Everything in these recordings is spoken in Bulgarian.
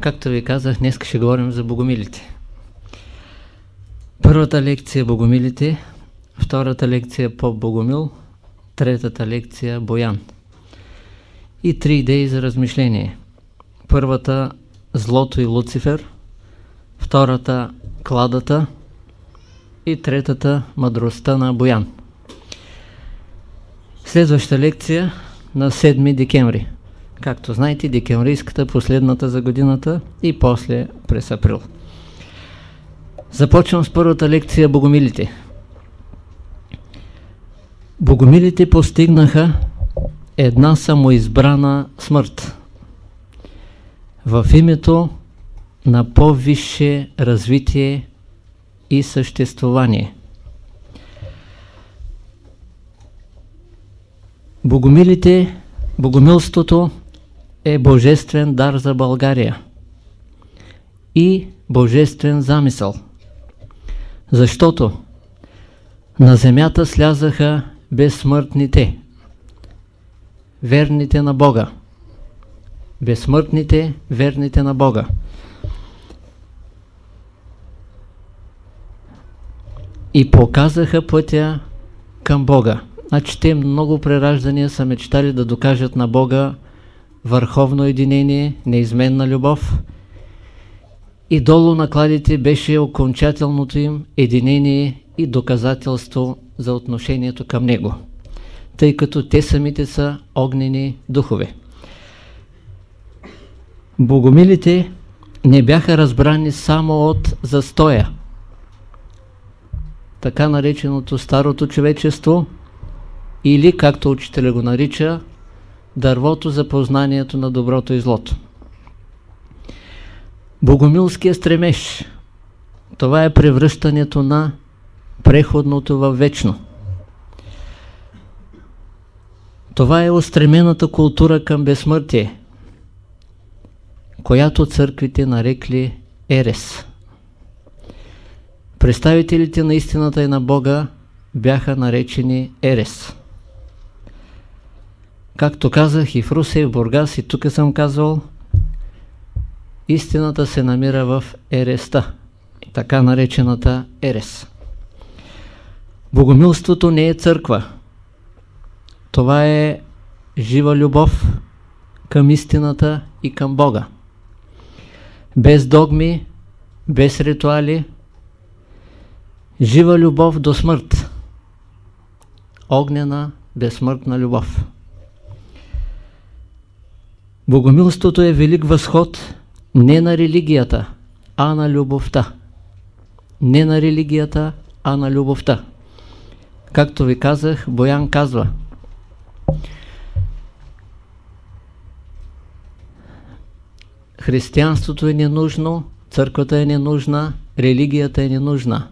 Както ви казах, днес ще говорим за богомилите. Първата лекция е Богомилите, втората лекция е Поп Богомил, третата лекция Боян. И три идеи за размишление. Първата Злото и Луцифер, втората Кладата и третата Мъдростта на Боян. Следваща лекция на 7 декември. Както знаете, декемврийската, последната за годината и после през април. Започвам с първата лекция Богомилите. Богомилите постигнаха една самоизбрана смърт в името на по-висше развитие и съществуване. Богомилите, богомилството е божествен дар за България и божествен замисъл. Защото на земята слязаха безсмъртните, верните на Бога. Безсмъртните, верните на Бога. И показаха пътя към Бога. Значи те много прераждания са мечтали да докажат на Бога върховно единение, неизменна любов, и долу на кладите беше окончателното им единение и доказателство за отношението към него, тъй като те самите са огнени духове. Богомилите не бяха разбрани само от застоя, така нареченото старото човечество, или, както учителя го нарича, дървото за познанието на доброто и злото. Богомилския стремеж. Това е превръщането на преходното в вечно. Това е устремената култура към безсмъртие, която църквите нарекли Ерес. Представителите на истината и на Бога бяха наречени Ерес. Както казах и в Русе, и в Бургас, и тук съм казвал, истината се намира в ереста, така наречената ерес. Богомилството не е църква. Това е жива любов към истината и към Бога. Без догми, без ритуали, жива любов до смърт. Огнена, безсмъртна любов. Богомилството е велик възход не на религията, а на любовта. Не на религията, а на любовта. Както ви казах, Боян казва Християнството е ненужно, църквата е ненужна, религията е ненужна.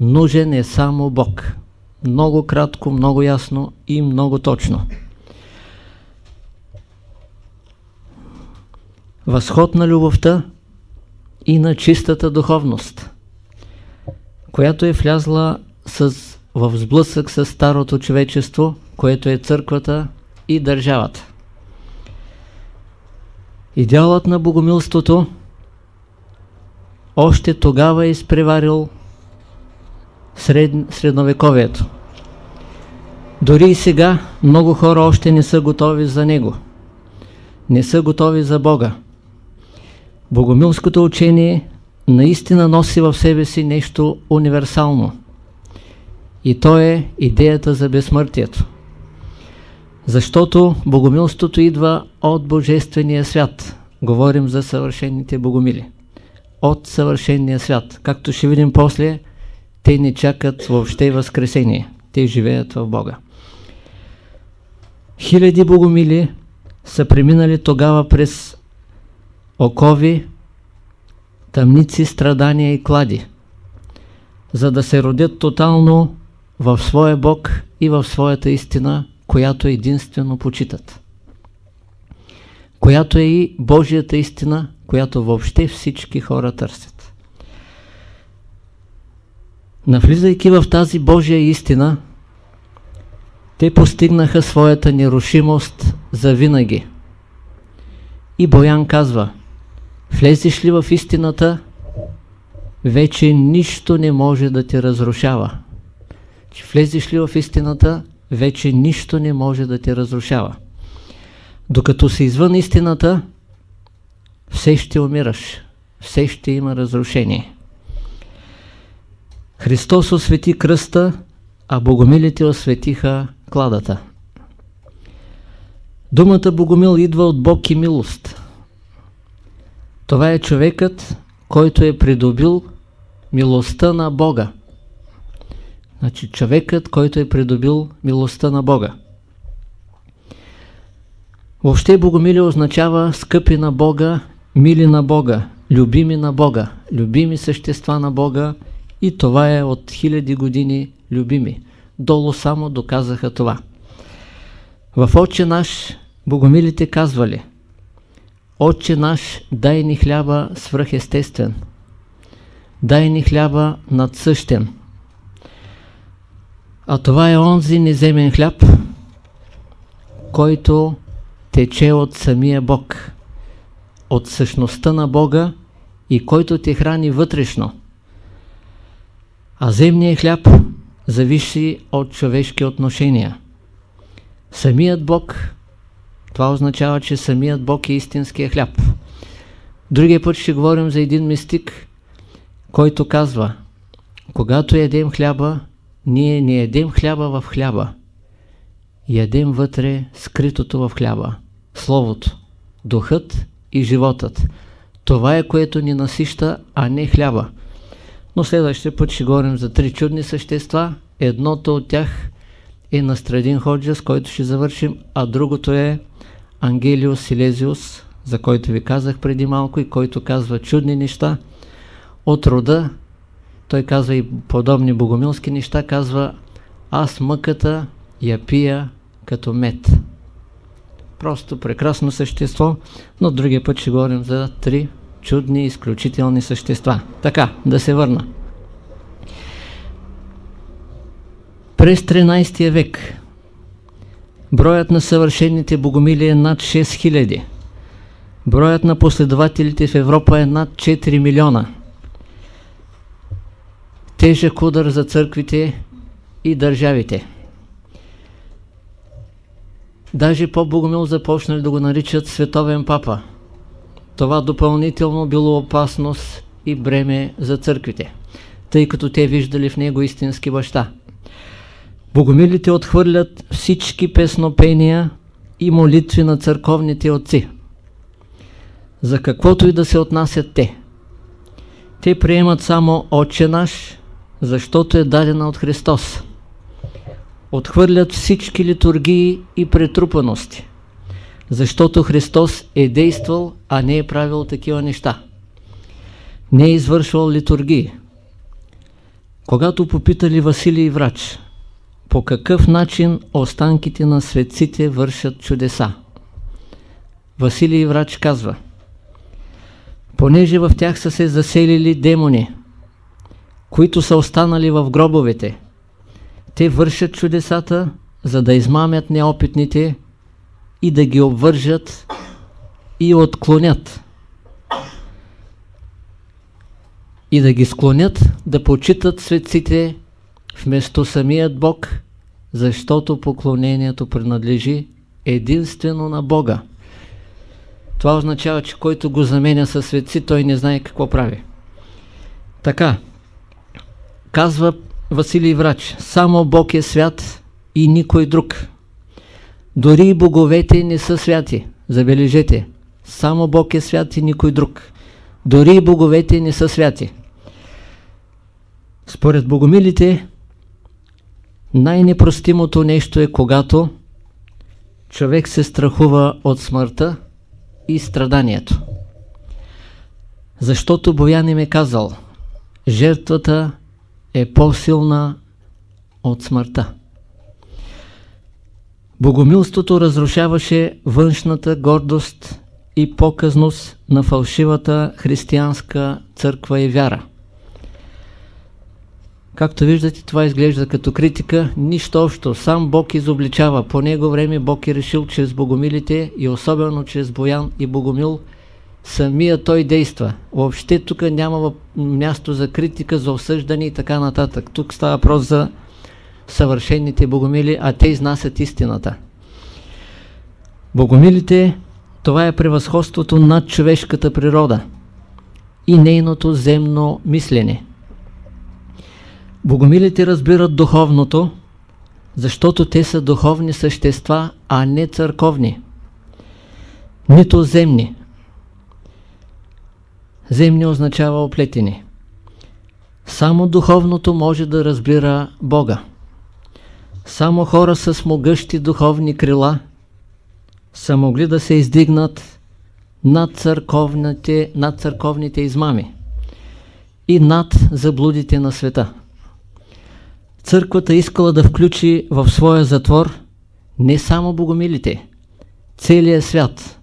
Нужен е само Бог. Много кратко, много ясно и много точно. Възход на любовта и на чистата духовност, която е влязла с, в сблъсък с старото човечество, което е църквата и държавата. Идеалът на богомилството още тогава е изпреварил сред, средновековието. Дори и сега много хора още не са готови за него. Не са готови за Бога. Богомилското учение наистина носи в себе си нещо универсално. И то е идеята за безсмъртието. Защото богомилството идва от Божествения свят. Говорим за съвършените богомили. От съвършения свят. Както ще видим после, те не чакат въобще възкресение. Те живеят в Бога. Хиляди богомили са преминали тогава през окови, тъмници, страдания и клади, за да се родят тотално в своя Бог и в своята истина, която единствено почитат. Която е и Божията истина, която въобще всички хора търсят. Навлизайки в тази Божия истина, те постигнаха своята нерушимост за винаги. И Боян казва – Влезеш ли в истината, вече нищо не може да те разрушава. Влезеш ли в истината, вече нищо не може да те разрушава. Докато си извън истината, все ще умираш, все ще има разрушение. Христос освети кръста, а богомилите осветиха кладата. Думата Богомил идва от Бог и милост. Това е човекът, който е придобил милостта на Бога. Значи човекът, който е придобил милостта на Бога. Въобще Богомили означава скъпи на Бога, мили на Бога, любими на Бога, любими същества на Бога и това е от хиляди години любими. Долу само доказаха това. В Отче наш Богомилите казвали Отче наш, дай ни хляба свръхестествен, дай ни хляба надсъщен. А това е онзи неземен хляб, който тече от самия Бог, от същността на Бога и който те храни вътрешно. А земният хляб зависи от човешки отношения. Самият Бог, това означава, че самият Бог е истинския хляб. Другия път ще говорим за един мистик, който казва, когато ядем хляба, ние не ядем хляба в хляба, ядем вътре скритото в хляба, Словото, Духът и животът. Това е което ни насища, а не хляба. Но следващия път ще говорим за три чудни същества. Едното от тях е Настрадин Ходжа, с който ще завършим, а другото е Ангелиус Силезиус, за който ви казах преди малко и който казва чудни неща. От рода, той казва и подобни богомилски неща, казва аз мъката я пия като мед. Просто прекрасно същество, но другия път ще говорим за три чудни, изключителни същества. Така, да се върна. През 13 век броят на съвършените богомили е над 6000. Броят на последователите в Европа е над 4 милиона. Тежък удар за църквите и държавите. Даже по-богомил започнали да го наричат световен папа. Това допълнително било опасност и бреме за църквите, тъй като те виждали в него истински баща. Богомилите отхвърлят всички песнопения и молитви на църковните отци. За каквото и да се отнасят те. Те приемат само Отче наш, защото е дадена от Христос отхвърлят всички литургии и претрупаности, защото Христос е действал, а не е правил такива неща. Не е извършвал литургии. Когато попитали Василий Врач, по какъв начин останките на светците вършат чудеса, Василий Врач казва, понеже в тях са се заселили демони, които са останали в гробовете, те вършат чудесата, за да измамят неопитните и да ги обвържат и отклонят. И да ги склонят да почитат светците вместо самият Бог, защото поклонението принадлежи единствено на Бога. Това означава, че който го заменя със светци, той не знае какво прави. Така, казва Василий Врач, само Бог е свят и никой друг. Дори и боговете не са святи. Забележете, само Бог е свят и никой друг. Дори и боговете не са святи. Според богомилите, най-непростимото нещо е когато човек се страхува от смъртта и страданието. Защото Боян им е казал, жертвата е по-силна от смъртта. Богомилството разрушаваше външната гордост и показност на фалшивата християнска църква и вяра. Както виждате, това изглежда като критика, нищо общо, сам Бог изобличава. По него време Бог е решил чрез богомилите и особено чрез Боян и Богомил самия той действа. Въобще тук няма място за критика, за осъждане и така нататък. Тук става въпрос за съвършените богомили, а те изнасят истината. Богомилите, това е превъзходството над човешката природа и нейното земно мислене. Богомилите разбират духовното, защото те са духовни същества, а не църковни. Нито земни. Земни означава оплетени. Само духовното може да разбира Бога. Само хора с могъщи духовни крила са могли да се издигнат над църковните, над църковните измами и над заблудите на света. Църквата искала да включи в своя затвор не само богомилите, целият свят.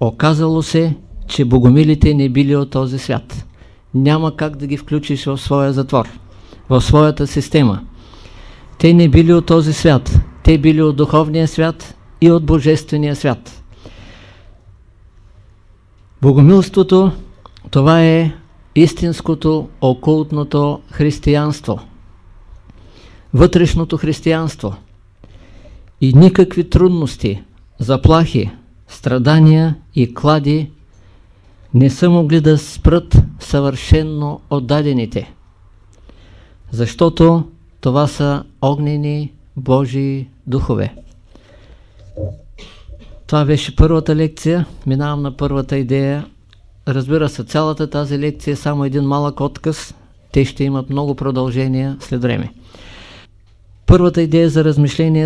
Оказало се, че богомилите не били от този свят. Няма как да ги включиш в своя затвор, в своята система. Те не били от този свят. Те били от духовния свят и от божествения свят. Богомилството, това е истинското окултното християнство. Вътрешното християнство. И никакви трудности, заплахи, страдания и клади не са могли да спрат съвършенно отдадените. Защото това са огнени Божии духове. Това беше първата лекция. Минавам на първата идея. Разбира се, цялата тази лекция е само един малък отказ. Те ще имат много продължения след време. Първата идея за размишление